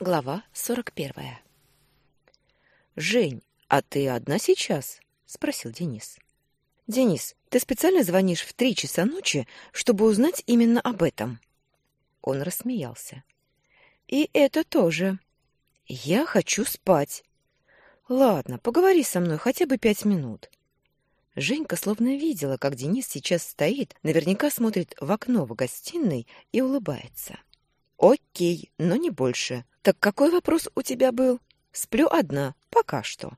Глава сорок первая. «Жень, а ты одна сейчас?» — спросил Денис. «Денис, ты специально звонишь в три часа ночи, чтобы узнать именно об этом?» Он рассмеялся. «И это тоже. Я хочу спать. Ладно, поговори со мной хотя бы пять минут». Женька словно видела, как Денис сейчас стоит, наверняка смотрит в окно в гостиной и улыбается. «Окей, но не больше. Так какой вопрос у тебя был? Сплю одна, пока что.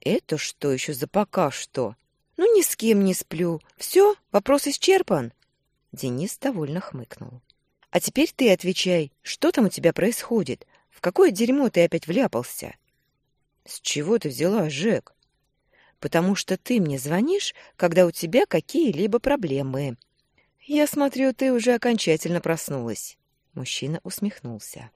Это что еще за пока что? Ну, ни с кем не сплю. Все, вопрос исчерпан. Денис довольно хмыкнул. А теперь ты отвечай, что там у тебя происходит? В какое дерьмо ты опять вляпался? С чего ты взяла, Жек? Потому что ты мне звонишь, когда у тебя какие-либо проблемы. Я смотрю, ты уже окончательно проснулась. Мужчина усмехнулся.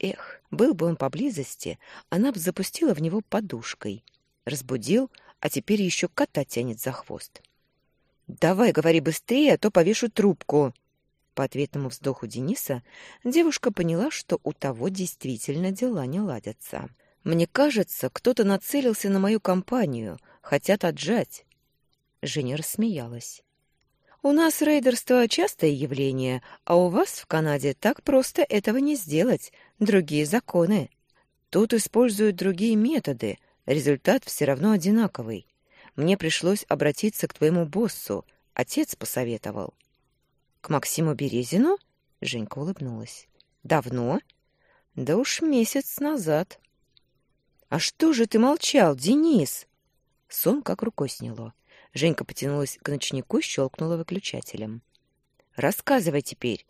Эх, был бы он поблизости, она бы запустила в него подушкой. Разбудил, а теперь еще кота тянет за хвост. «Давай, говори быстрее, а то повешу трубку!» По ответному вздоху Дениса девушка поняла, что у того действительно дела не ладятся. «Мне кажется, кто-то нацелился на мою компанию, хотят отжать». Женя рассмеялась. У нас рейдерство частое явление, а у вас в Канаде так просто этого не сделать. Другие законы. Тут используют другие методы. Результат все равно одинаковый. Мне пришлось обратиться к твоему боссу. Отец посоветовал. К Максиму Березину? Женька улыбнулась. Давно? Да уж месяц назад. А что же ты молчал, Денис? Сон как рукой сняло. Женька потянулась к ночнику и щелкнула выключателем. «Рассказывай теперь!»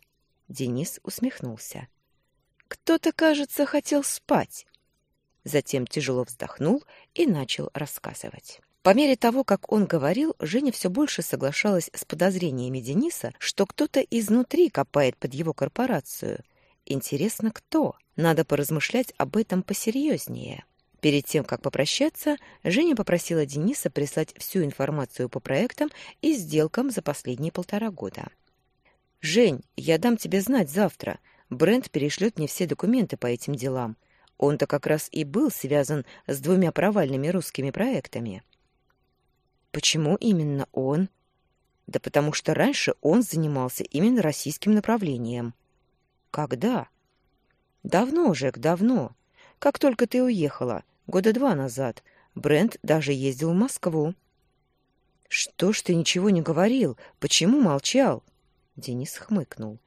Денис усмехнулся. «Кто-то, кажется, хотел спать!» Затем тяжело вздохнул и начал рассказывать. По мере того, как он говорил, Женя все больше соглашалась с подозрениями Дениса, что кто-то изнутри копает под его корпорацию. Интересно, кто? Надо поразмышлять об этом посерьезнее. Перед тем, как попрощаться, Женя попросила Дениса прислать всю информацию по проектам и сделкам за последние полтора года. «Жень, я дам тебе знать завтра. Брент перешлет мне все документы по этим делам. Он-то как раз и был связан с двумя провальными русскими проектами». «Почему именно он?» «Да потому что раньше он занимался именно российским направлением». «Когда?» «Давно, Жек, давно. Как только ты уехала года два назад. Брент даже ездил в Москву. Что ж ты ничего не говорил? Почему молчал? Денис хмыкнул.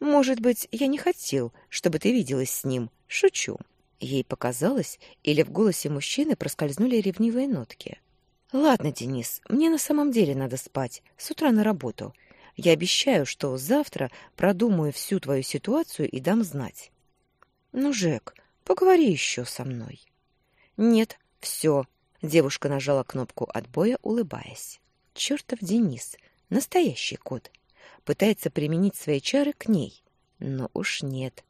Может быть, я не хотел, чтобы ты виделась с ним. Шучу. Ей показалось, или в голосе мужчины проскользнули ревнивые нотки. Ладно, Денис, мне на самом деле надо спать. С утра на работу. Я обещаю, что завтра продумаю всю твою ситуацию и дам знать. Ну, Жек, поговори еще со мной. «Нет, все». Девушка нажала кнопку отбоя, улыбаясь. «Чертов Денис! Настоящий кот!» Пытается применить свои чары к ней. Но уж нет.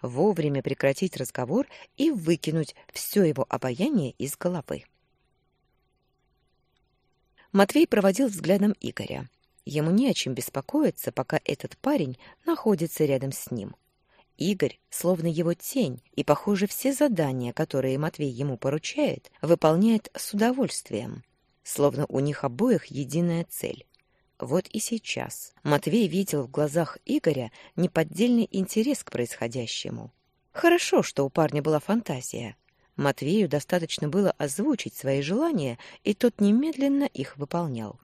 Вовремя прекратить разговор и выкинуть все его обаяние из головы. Матвей проводил взглядом Игоря. Ему не о чем беспокоиться, пока этот парень находится рядом с ним. Игорь словно его тень, и, похоже, все задания, которые Матвей ему поручает, выполняет с удовольствием, словно у них обоих единая цель. Вот и сейчас Матвей видел в глазах Игоря неподдельный интерес к происходящему. Хорошо, что у парня была фантазия. Матвею достаточно было озвучить свои желания, и тот немедленно их выполнял.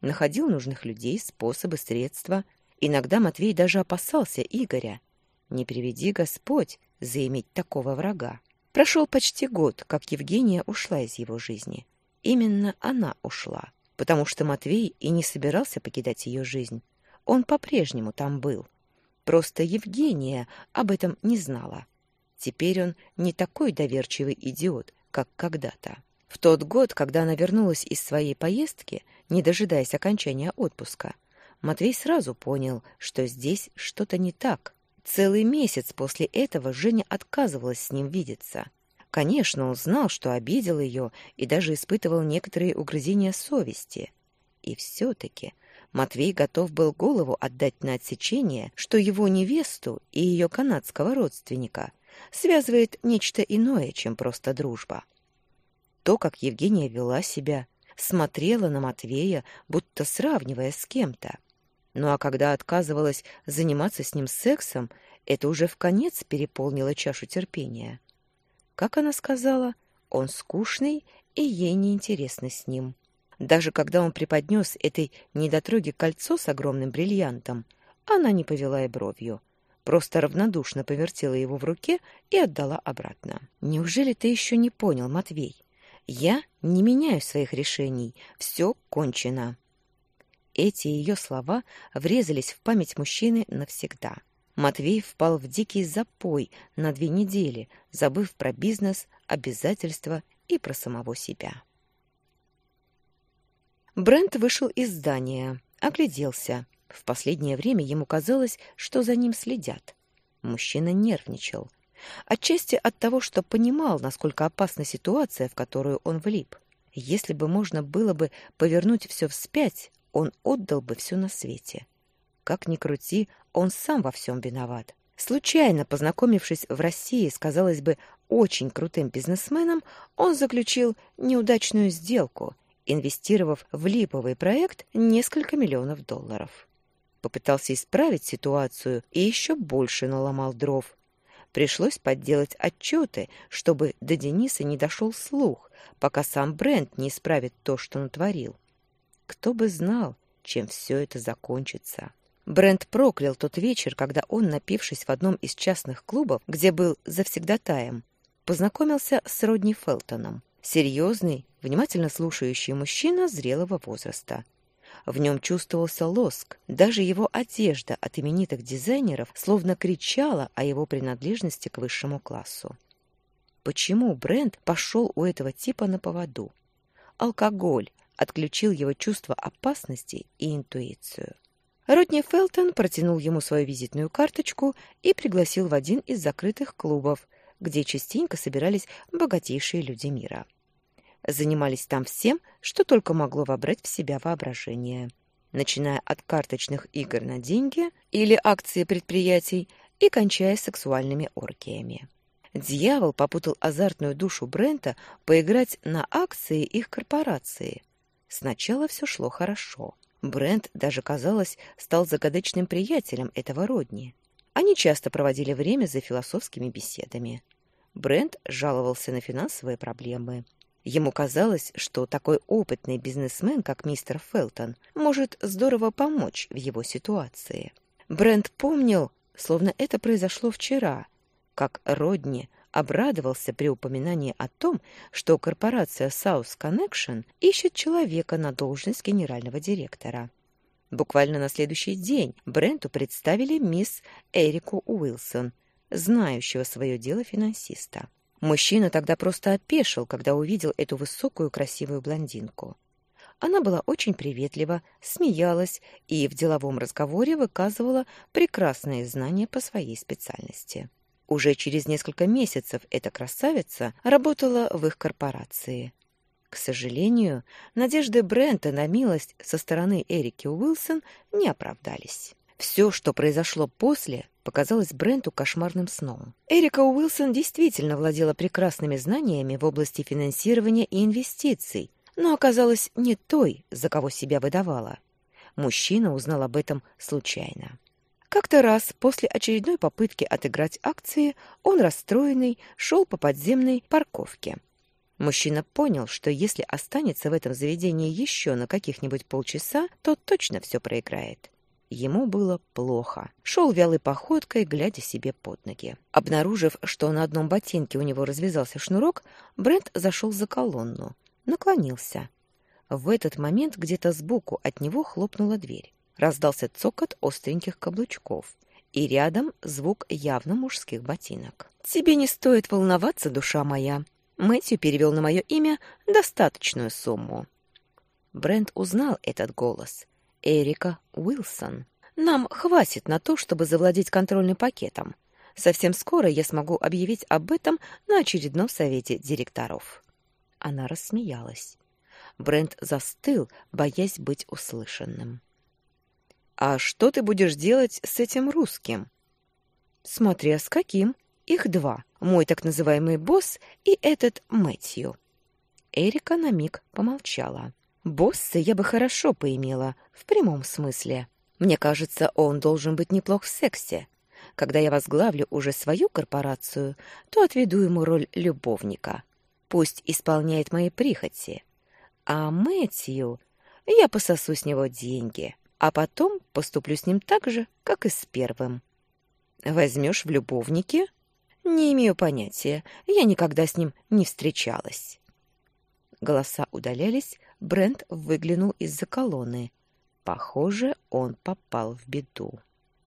Находил нужных людей, способы, средства. Иногда Матвей даже опасался Игоря, не приведи Господь заиметь такого врага. Прошел почти год, как Евгения ушла из его жизни. Именно она ушла, потому что Матвей и не собирался покидать ее жизнь. Он по-прежнему там был. Просто Евгения об этом не знала. Теперь он не такой доверчивый идиот, как когда-то. В тот год, когда она вернулась из своей поездки, не дожидаясь окончания отпуска, Матвей сразу понял, что здесь что-то не так. Целый месяц после этого Женя отказывалась с ним видеться. Конечно, он знал, что обидел ее и даже испытывал некоторые угрызения совести. И все-таки Матвей готов был голову отдать на отсечение, что его невесту и ее канадского родственника связывает нечто иное, чем просто дружба. То, как Евгения вела себя, смотрела на Матвея, будто сравнивая с кем-то. Ну а когда отказывалась заниматься с ним сексом, это уже в конец переполнило чашу терпения. Как она сказала, он скучный, и ей неинтересно с ним. Даже когда он преподнес этой недотроге кольцо с огромным бриллиантом, она не повела и бровью. Просто равнодушно повертела его в руке и отдала обратно. «Неужели ты еще не понял, Матвей? Я не меняю своих решений. Все кончено». Эти ее слова врезались в память мужчины навсегда. Матвей впал в дикий запой на две недели, забыв про бизнес, обязательства и про самого себя. Брент вышел из здания, огляделся. В последнее время ему казалось, что за ним следят. Мужчина нервничал. Отчасти от того, что понимал, насколько опасна ситуация, в которую он влип. Если бы можно было бы повернуть все вспять, он отдал бы все на свете. Как ни крути, он сам во всем виноват. Случайно познакомившись в России с, казалось бы, очень крутым бизнесменом, он заключил неудачную сделку, инвестировав в липовый проект несколько миллионов долларов. Попытался исправить ситуацию и еще больше наломал дров. Пришлось подделать отчеты, чтобы до Дениса не дошел слух, пока сам Брент не исправит то, что натворил. Кто бы знал, чем все это закончится. Брент проклял тот вечер, когда он, напившись в одном из частных клубов, где был завсегдатаем, познакомился с Родни Фелтоном. Серьезный, внимательно слушающий мужчина зрелого возраста. В нем чувствовался лоск. Даже его одежда от именитых дизайнеров словно кричала о его принадлежности к высшему классу. Почему Брент пошел у этого типа на поводу? Алкоголь отключил его чувство опасности и интуицию. Родни Фелтон протянул ему свою визитную карточку и пригласил в один из закрытых клубов, где частенько собирались богатейшие люди мира. Занимались там всем, что только могло вобрать в себя воображение, начиная от карточных игр на деньги или акции предприятий и кончая сексуальными оргиями. Дьявол попутал азартную душу Брента поиграть на акции их корпорации. Сначала все шло хорошо. Брент даже, казалось, стал загадочным приятелем этого Родни. Они часто проводили время за философскими беседами. Брент жаловался на финансовые проблемы. Ему казалось, что такой опытный бизнесмен, как мистер Фелтон, может здорово помочь в его ситуации. Брент помнил, словно это произошло вчера, как Родни обрадовался при упоминании о том, что корпорация South Connection ищет человека на должность генерального директора. Буквально на следующий день Бренту представили мисс Эрику Уилсон, знающего свое дело финансиста. Мужчина тогда просто опешил, когда увидел эту высокую красивую блондинку. Она была очень приветлива, смеялась и в деловом разговоре выказывала прекрасные знания по своей специальности. Уже через несколько месяцев эта красавица работала в их корпорации. К сожалению, надежды Брента на милость со стороны Эрики Уилсон не оправдались. Все, что произошло после, показалось Бренту кошмарным сном. Эрика Уилсон действительно владела прекрасными знаниями в области финансирования и инвестиций, но оказалась не той, за кого себя выдавала. Мужчина узнал об этом случайно. Как-то раз после очередной попытки отыграть акции он, расстроенный, шел по подземной парковке. Мужчина понял, что если останется в этом заведении еще на каких-нибудь полчаса, то точно все проиграет. Ему было плохо. Шел вялой походкой, глядя себе под ноги. Обнаружив, что на одном ботинке у него развязался шнурок, Брент зашел за колонну, наклонился. В этот момент где-то сбоку от него хлопнула дверь. Раздался цокот остреньких каблучков, и рядом звук явно мужских ботинок. «Тебе не стоит волноваться, душа моя. Мэтью перевел на мое имя достаточную сумму». Брент узнал этот голос. Эрика Уилсон. «Нам хватит на то, чтобы завладеть контрольным пакетом. Совсем скоро я смогу объявить об этом на очередном совете директоров». Она рассмеялась. Брент застыл, боясь быть услышанным. «А что ты будешь делать с этим русским?» «Смотря с каким», Их два. Мой так называемый босс и этот Мэтью. Эрика на миг помолчала. Босса я бы хорошо поимела, в прямом смысле. Мне кажется, он должен быть неплох в сексе. Когда я возглавлю уже свою корпорацию, то отведу ему роль любовника. Пусть исполняет мои прихоти. А Мэтью... Я пососу с него деньги, а потом поступлю с ним так же, как и с первым. Возьмешь в любовники? Не имею понятия. Я никогда с ним не встречалась. Голоса удалялись, Брент выглянул из-за колонны. Похоже, он попал в беду.